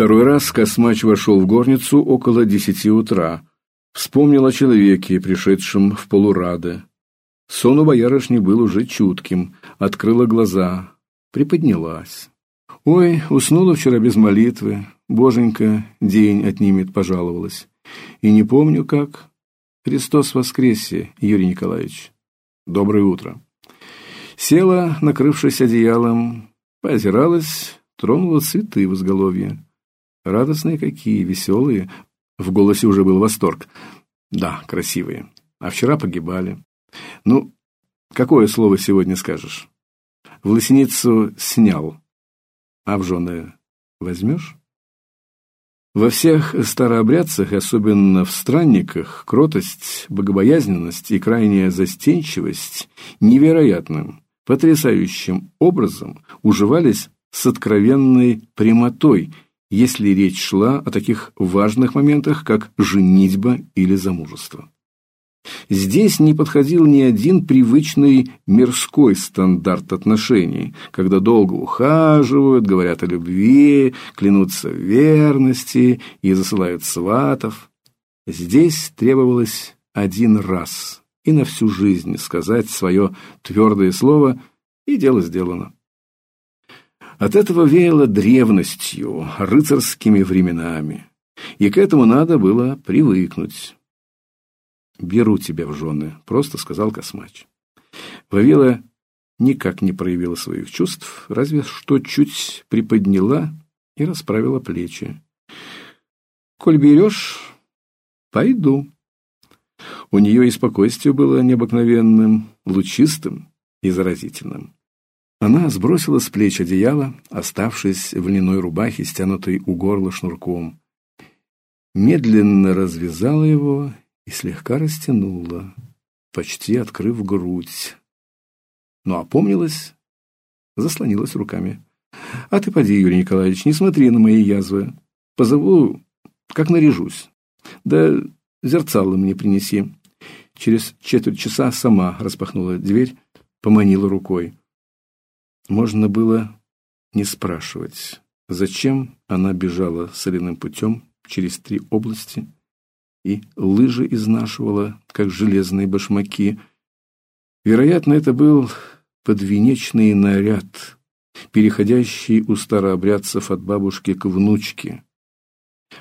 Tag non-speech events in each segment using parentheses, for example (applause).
Второй раз Космач вошел в горницу около десяти утра. Вспомнил о человеке, пришедшем в полурады. Сон у боярышни был уже чутким, открыла глаза, приподнялась. Ой, уснула вчера без молитвы, боженька день отнимет, пожаловалась. И не помню как. Христос воскресе, Юрий Николаевич. Доброе утро. Села, накрывшись одеялом, поозиралась, тронула цветы в изголовье. Радостные какие, веселые. В голосе уже был восторг. Да, красивые. А вчера погибали. Ну, какое слово сегодня скажешь? В лосиницу снял. А в жены возьмешь? Во всех старообрядцах, особенно в странниках, кротость, богобоязненность и крайняя застенчивость невероятным, потрясающим образом уживались с откровенной прямотой, если речь шла о таких важных моментах, как женитьба или замужество. Здесь не подходил ни один привычный мирской стандарт отношений, когда долго ухаживают, говорят о любви, клянутся в верности и засылают сватов. Здесь требовалось один раз и на всю жизнь сказать свое твердое слово, и дело сделано. От этого веяло древностью, рыцарскими временами, и к этому надо было привыкнуть. «Беру тебя в жены», — просто сказал Космач. Вавила никак не проявила своих чувств, разве что чуть приподняла и расправила плечи. «Коль берешь, пойду». У нее и спокойствие было необыкновенным, лучистым и заразительным. Она сбросила с плеч одеяло, оставшись в льняной рубахе, стянутой у горла шнурком. Медленно развязала его и слегка растянула, почти открыв грудь. Но опомнилась, заслонилась руками. «А ты поди, Юрий Николаевич, не смотри на мои язвы. Позову, как наряжусь. Да зерцало мне принеси». Через четверть часа сама распахнула дверь, поманила рукой. Можно было не спрашивать, зачем она бежала соляным путем через три области, и лыжи изнашивала, как железные башмаки. Вероятно, это был подвенечный наряд, переходящий у старообрядцев от бабушки к внучке.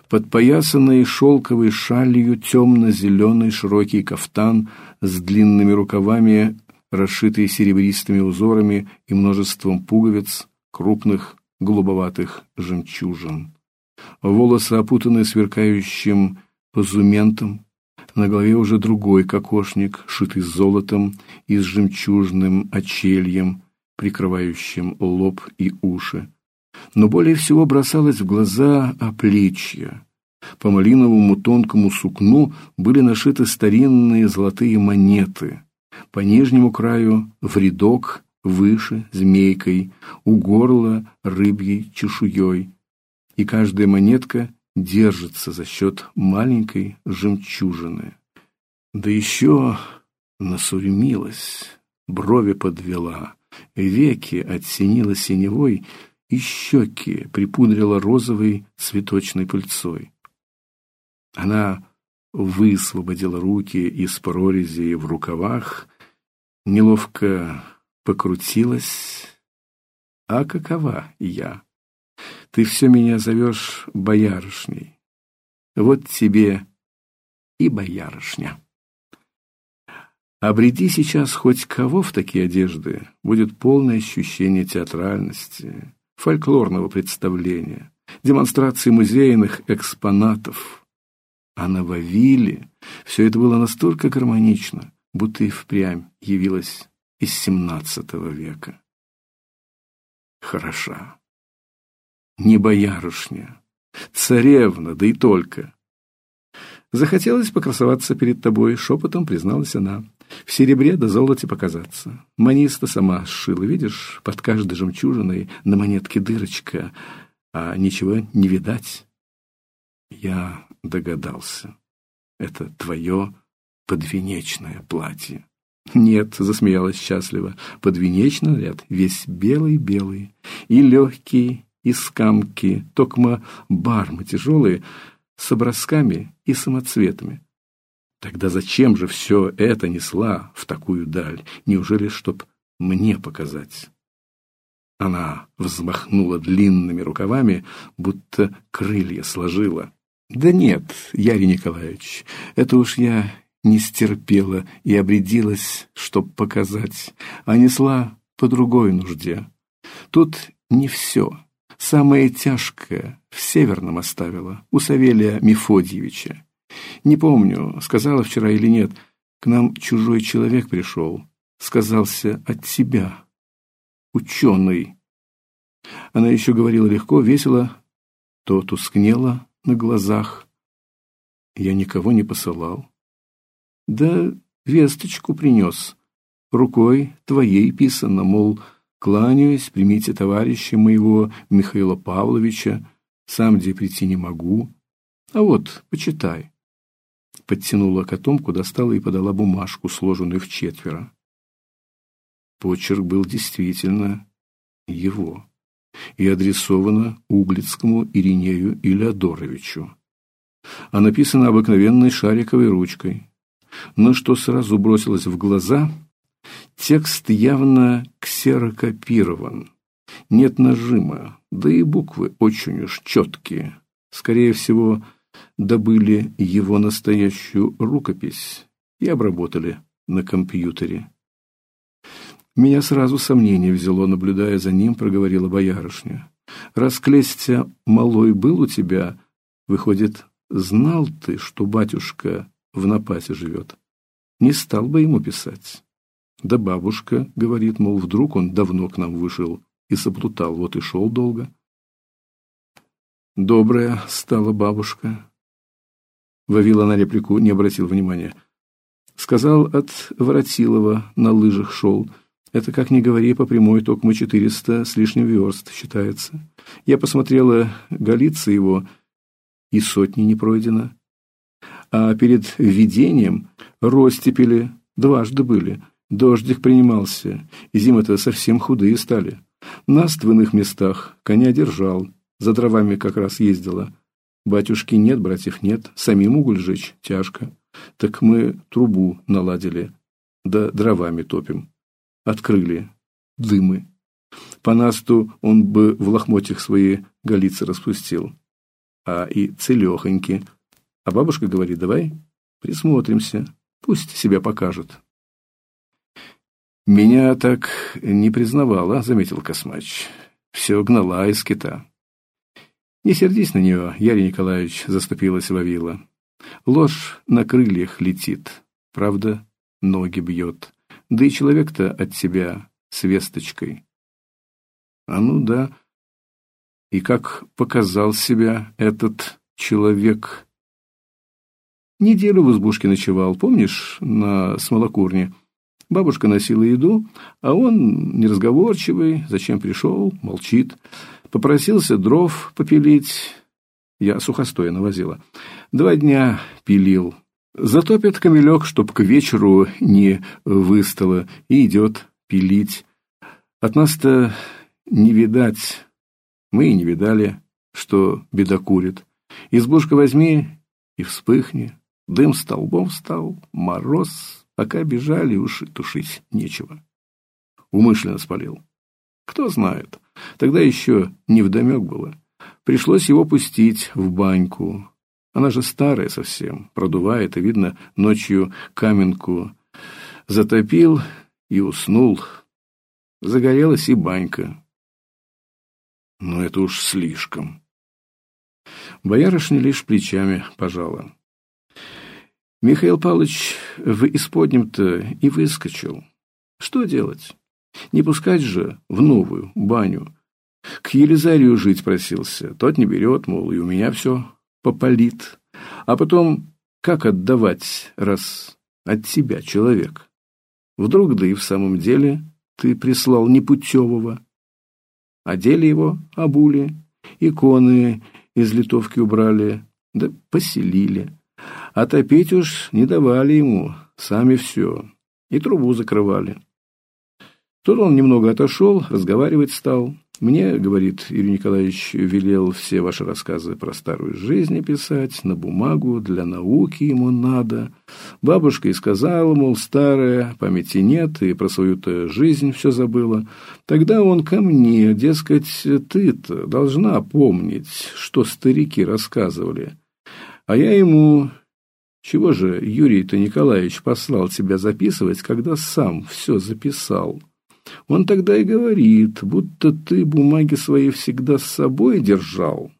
Подпоясанный шелковой шалью темно-зеленый широкий кафтан с длинными рукавами, расшитый серебристыми узорами и множеством пуговиц, крупных голубоватых жемчужин. Волосы опутаны сверкающим позументом, на голове уже другой кокошник, шитый золотом и с жемчужным очельем, прикрывающим лоб и уши. Но более всего бросалось в глаза оплечья. По малиновому тонкому сукну были нашиты старинные золотые монеты. По нижнему краю в рядок, выше змейкой, у горла рыбьей чешуей. И каждая монетка держится за счет маленькой жемчужины. Да еще насурьмилась, брови подвела, веки оттенила синевой и щеки припудрила розовой цветочной пыльцой. Она высвободила руки из прорези в рукавах, неловко покрутилась. А какова я? Ты все меня зовешь боярышней. Вот тебе и боярышня. Обреди сейчас хоть кого в такие одежды, будет полное ощущение театральности, фольклорного представления, демонстрации музейных экспонатов. А на Вавиле все это было настолько гармонично, будто и впрямь явилось из семнадцатого века. Хороша не боярышня, царевна, да и только. Захотелось покрасоваться перед тобой, шепотом призналась она. В серебре да золоте показаться. Маниста сама сшила, видишь, под каждой жемчужиной на монетке дырочка, а ничего не видать. Я догадался. Это твое подвенечное платье. Нет, засмеялась счастливо. Подвенечный наряд, весь белый-белый, и легкий, и скамки, токма бармы тяжелые, с образками и самоцветами. Тогда зачем же все это несла в такую даль? Неужели, чтоб мне показать? Она взмахнула длинными рукавами, будто крылья сложила. Да нет, Ярий Николаевич, это уж я не стерпела и обрядилась, чтоб показать, а несла по другой нужде. Тут не все. Самое тяжкое в Северном оставила, у Савелия Мефодьевича. Не помню, сказала вчера или нет, к нам чужой человек пришел, сказался от тебя, ученый. Она еще говорила легко, весело, то тускнела на глазах. Я никого не посылал. Да весточку принес, рукой твоей писано, мол, Кланяюсь, примите товарища моего Михаила Павловича, сам где прийти не могу. А вот, почитай. Подтянула котомку, достала и подала бумажку, сложенную в четверо. Почерк был действительно его и адресовано Углицкому Иринею Илеодоровичу. А написано обыкновенной шариковой ручкой. Но что сразу бросилось в глаза — Текст явно ксерокопирован. Нет нажима, да и буквы очень уж четкие. Скорее всего, добыли его настоящую рукопись и обработали на компьютере. Меня сразу сомнение взяло, наблюдая за ним, проговорила боярышня. Расклестя малой был у тебя, выходит, знал ты, что батюшка в напасе живет. Не стал бы ему писать. Да бабушка говорит, мол, вдруг он давно к нам вышел и соплутал, вот и шел долго. Добрая стала бабушка. Вавила на реплику не обратил внимания. Сказал от Воротилова, на лыжах шел. Это, как ни говори, по прямой токмо четыреста с лишним верст считается. Я посмотрела голицы его, и сотни не пройдено. А перед введением ростепели дважды были — Дождик принимался, и зимы-то совсем худые стали. Нас в иных местах коня держал, за дровами как раз ездила. Батюшки нет, братьев нет, самим уголь жечь тяжко. Так мы трубу наладили, да дровами топим. Открыли. Дымы. По насту он бы в лохмотьях свои голицы распустил. А и целехоньки. А бабушка говорит, давай присмотримся, пусть себя покажет. «Меня так не признавала», — заметил Космач. «Все гнала из кита». «Не сердись на нее, Ярий Николаевич», — заступилась Вавила. «Ложь на крыльях летит, правда, ноги бьет. Да и человек-то от тебя с весточкой». «А ну да. И как показал себя этот человек?» «Неделю в избушке ночевал, помнишь, на смолокурне?» Бабушка носила еду, а он, неразговорчивый, зачем пришел, молчит. Попросился дров попилить. Я сухостоя навозила. Два дня пилил. Затопит камелек, чтоб к вечеру не выстало, и идет пилить. От нас-то не видать. Мы и не видали, что беда курит. Избушка возьми и вспыхни. Дым столбом стал, мороз Пока бежали, уж тушить нечего. Умышленно спалил. Кто знает. Тогда еще не вдомек было. Пришлось его пустить в баньку. Она же старая совсем, продувает, и, видно, ночью каменку затопил и уснул. Загорелась и банька. Но это уж слишком. Боярышня лишь плечами пожала. Михаил Павлович в исподнем-то и выскочил. Что делать? Не пускать же в новую баню. К Елизарию жить просился. Тот не берет, мол, и у меня все попалит. А потом, как отдавать, раз от тебя человек? Вдруг, да и в самом деле, ты прислал непутевого. Одели его, обули, иконы из литовки убрали, да поселили. А топить уж не давали ему, сами все, и трубу закрывали. Тут он немного отошел, разговаривать стал. Мне, говорит Юрий Николаевич, велел все ваши рассказы про старую жизнь писать, на бумагу, для науки ему надо. Бабушка и сказала, мол, старая, памяти нет, и про свою-то жизнь все забыла. Тогда он ко мне, дескать, ты-то должна помнить, что старики рассказывали. А я ему, чего же Юрий-то Николаевич послал тебя записывать, когда сам все записал? Он тогда и говорит, будто ты бумаги свои всегда с собой держал,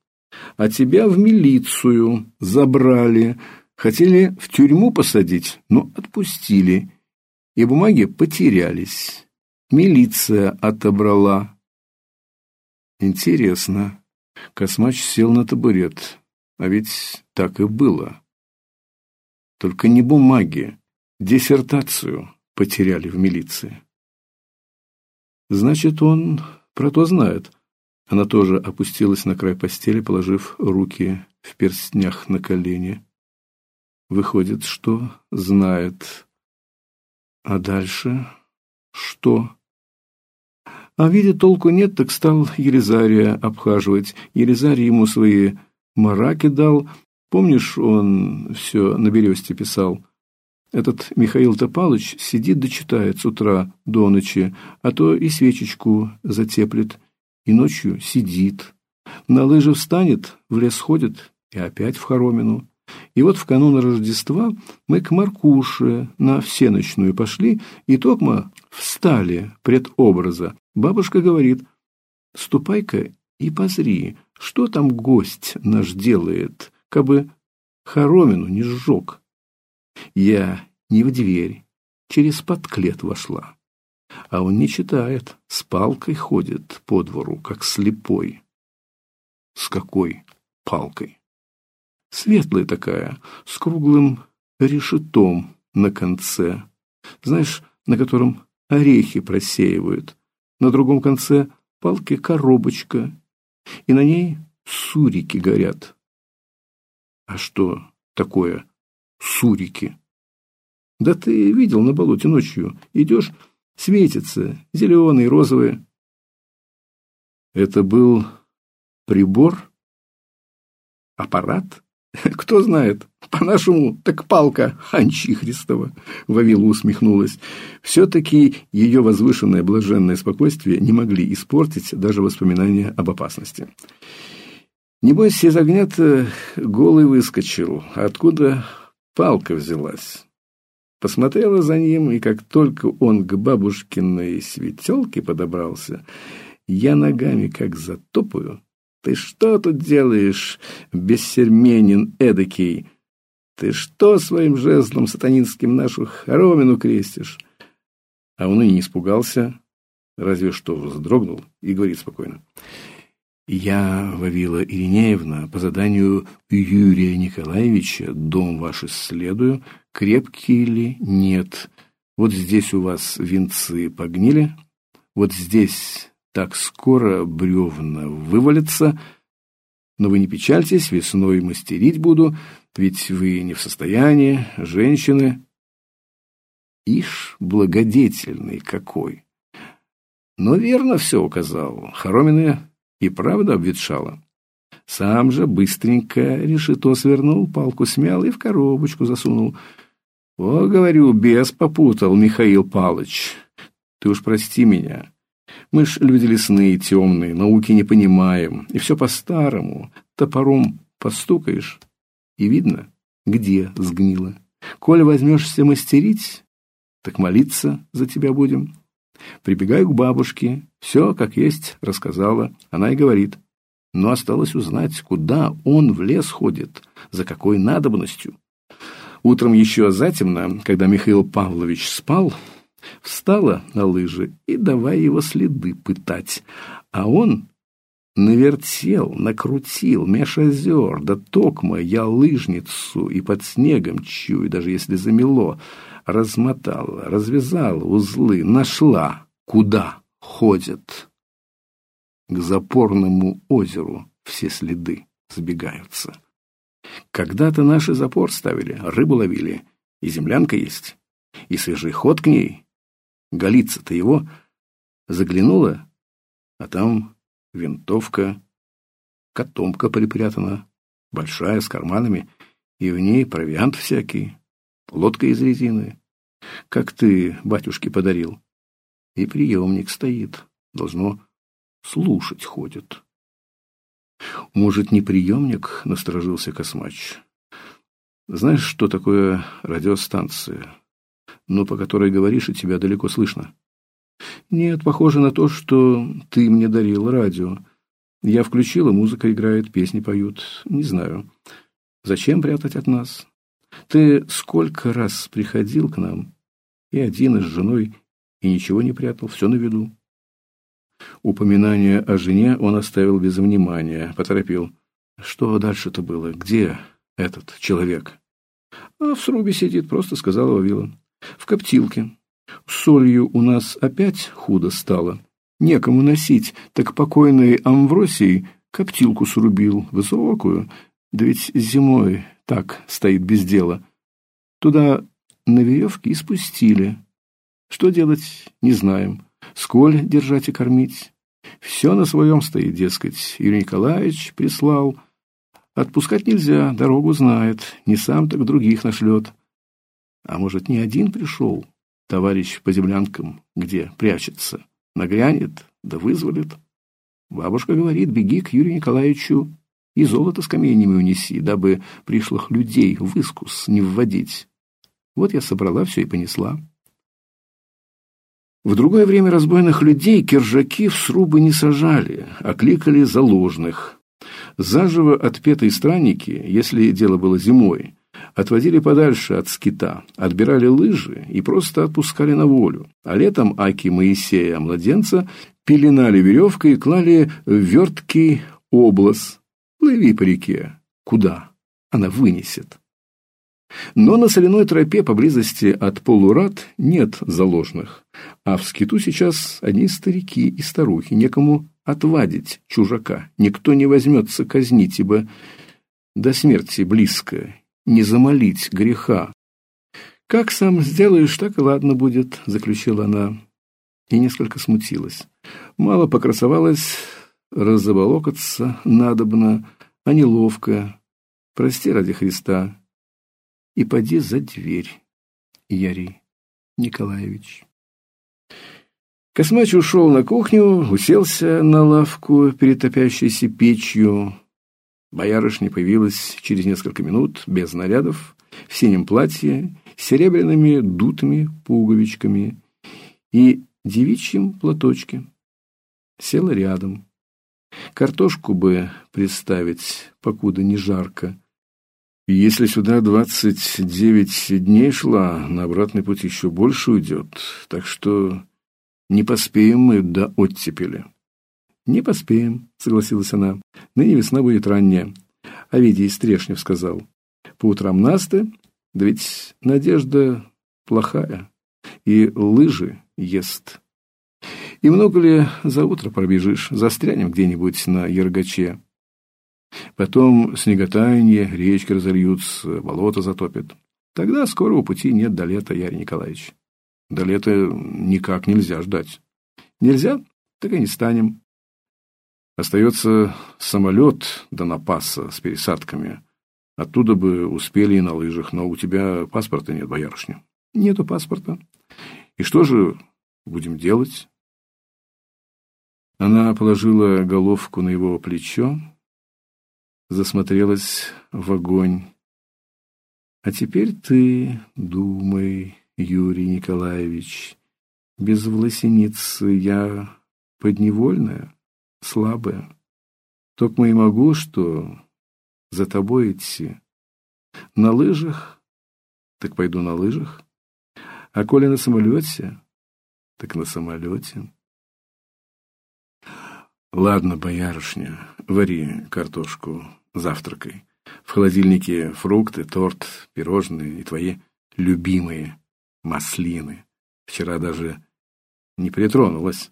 а тебя в милицию забрали, хотели в тюрьму посадить, но отпустили, и бумаги потерялись. Милиция отобрала. Интересно. Космач сел на табурет, а ведь так и было. Только не бумаги, диссертацию потеряли в милиции. Значит, он про то знает. Она тоже опустилась на край постели, положив руки в перстнях на колени. Выходит, что знает. А дальше что? А видя толку нет, так стал Елизария обхаживать. Елизарий ему свои мараки дал. Помнишь, он все на бересте писал? Этот Михаил Топалыч сидит дочитает с утра до ночи, а то и свечечку затеплит, и ночью сидит. На лыжи встанет, в лес ходит и опять в хоромину. И вот в канун Рождества мы к Маркуше на всеночную пошли, и токмо встали пред образа. Бабушка говорит, «Ступай-ка и позри, что там гость наш делает, кабы хоромину не сжег». Я не в дверь, через подклет вошла. А он не читает, с палкой ходит по двору, как слепой. С какой палкой? Светлая такая, с круглым решетом на конце. Знаешь, на котором орехи просеивают. На другом конце палки коробочка, и на ней сурики горят. А что такое сурики. Да ты видел на болоте ночью. Идешь, светится, зеленые, розовые. Это был прибор? Аппарат? (laughs) Кто знает, по-нашему, так палка Анчихристова, Вавила усмехнулась. Все-таки ее возвышенное блаженное спокойствие не могли испортить даже воспоминания об опасности. Небось, из огня-то голый выскочил. Откуда палка взялась. Посмотрела за ним, и как только он к бабушкиной светелке подобрался, я ногами как затопаю. Ты что тут делаешь, бессерменин эдакий? Ты что своим жезлом сатанинским нашу хоромину крестишь? А он и не испугался, разве что вздрогнул и говорит спокойно. Я, Вавила Иринеевна, по заданию Юрия Николаевича дом ваш исследую, крепкий ли нет. Вот здесь у вас венцы погнили, вот здесь так скоро бревна вывалятся, но вы не печальтесь, весной мастерить буду, ведь вы не в состоянии, женщины. Ишь, благодетельный какой! Но верно все указал. Хоромины и правда обветшала. Сам же быстренько решето свернул, палку смял и в коробочку засунул. О, говорю, бес попутал, Михаил Палыч. Ты уж прости меня. Мы ж люди лесные, темные, науки не понимаем. И все по-старому. Топором постукаешь, и видно, где сгнило. Коль возьмешься мастерить, так молиться за тебя будем. Прибегаю к бабушке, все, как есть, рассказала. Она и говорит, но осталось узнать, куда он в лес ходит, за какой надобностью. Утром еще затемно, когда Михаил Павлович спал, встала на лыжи и давай его следы пытать. А он навертел, накрутил меж озер, да токмо я лыжницу и под снегом чую, даже если замело, размотала, развязала узлы, нашла, куда ходят. К запорному озеру все следы сбегаются. Когда-то наши запор ставили, рыбу ловили, и землянка есть, и свежий ход к ней. Голица-то его заглянула, а там винтовка, котомка припрятана, большая, с карманами, и в ней провиант всякий, лодка из резины, как ты батюшке подарил. И приемник стоит, должно слушать ходит. Может, не приемник, насторожился Космач. Знаешь, что такое радиостанция? Ну, по которой говоришь, и тебя далеко слышно. Нет, похоже на то, что ты мне дарил радио. Я включила, музыка играет, песни поют. Не знаю. Зачем прятать от нас? Ты сколько раз приходил к нам, и один, и с женой, и ничего не прятал, все на виду. Упоминание о жене он оставил без внимания, поторопил. Что дальше-то было? Где этот человек? А в срубе сидит, просто сказала Вавила. В коптилке. С солью у нас опять худо стало. Некому носить, так покойный Амвросий коптилку срубил, высокую, да ведь зимой так стоит без дела. Туда на веревке и спустили. Что делать, не знаем. Сколь держать и кормить. Все на своем стоит, дескать. Юрий Николаевич прислал. Отпускать нельзя, дорогу знает. Не сам, так других нашлет. А может, не один пришел, товарищ по землянкам, где прячется? Нагрянет, да вызволит. Бабушка говорит, беги к Юрию Николаевичу и золото с каменями унеси, дабы пришлых людей в искус не вводить. Вот я собрала все и понесла. В другое время разбойных людей киржаки в срубы не сажали, а кликали заложных. Заживо отпетые странники, если дело было зимой, отводили подальше от скита, отбирали лыжи и просто отпускали на волю. А летом Аки Моисея, младенца, пеленали веревкой и клали в верткий облаз. Плыви по реке. Куда? Она вынесет. Но на соляной тропе поблизости от полурат нет заложных, а в скиту сейчас одни старики и старухи, некому отвадить чужака, никто не возьмется казнить, ибо до смерти близко, не замолить греха. «Как сам сделаешь, так и ладно будет», — заключила она, и несколько смутилась. Мало покрасовалась, разоболокаться надобно, а неловко. Прости ради Христа, и поди за дверь, Яри Николаевич. Космач ушел на кухню, уселся на лавку перед топящейся печью. Боярышня появилась через несколько минут, без нарядов, в синем платье, с серебряными дутыми пуговичками и девичьим платочке. Села рядом. Картошку бы приставить, покуда не жарко, если сюда двадцать девять дней шла, на обратный путь еще больше уйдет, так что не поспеем мы до оттепели. Не поспеем, согласилась она. Ныне весна будет ранняя. А Витя Стрешнев сказал. По утрам насты, да ведь надежда плохая, и лыжи ест. И много ли за утро пробежишь, застрянем где-нибудь на Ергаче? Потом снеготаяние, речки разольются, болото затопит. Тогда скорого пути нет до лета, Ярий Николаевич. До лета никак нельзя ждать. Нельзя, так и не станем. Остается самолет до Напаса с пересадками. Оттуда бы успели и на лыжах, но у тебя паспорта нет, боярышня. Нету паспорта. И что же будем делать? Она положила головку на его плечо, засмотрелась в огонь. А теперь ты думай, Юрий Николаевич, без власеницы я подневольная, слабая. Только и могу, что за тобой идти. На лыжах, так пойду на лыжах. А коли на самолете, так на самолете. Ладно, боярышня, вари картошку, завтракай. В холодильнике фрукты, торт, пирожные и твои любимые маслины. Вчера даже не притронулась.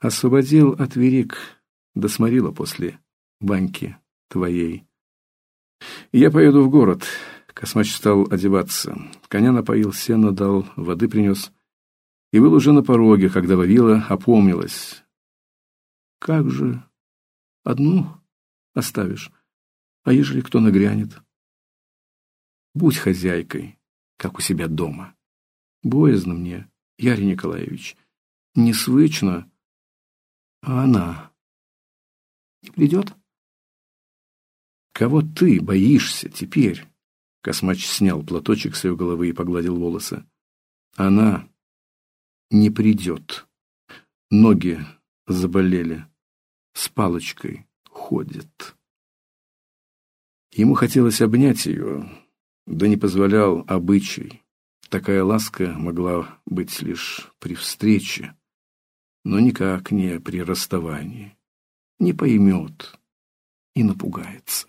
Освободил от верик, досморила после баньки твоей. Я поеду в город. Космач стал одеваться. Коня напоил, сено дал, воды принес. И был уже на пороге, когда Вавила опомнилась. Как же? Одну оставишь? А ежели кто нагрянет? Будь хозяйкой, как у себя дома. Боязно мне, Ярий Николаевич. Не свычно, а она. Не придет? Кого ты боишься теперь? Космач снял платочек с ее головы и погладил волосы. Она не придет. Ноги заболели. С палочкой ходит. Ему хотелось обнять ее, да не позволял обычай. Такая ласка могла быть лишь при встрече, но никак не при расставании. Не поймет и напугается.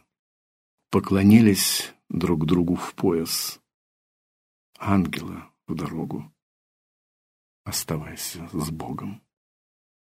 Поклонились друг другу в пояс. Ангела в дорогу. Оставайся с Богом.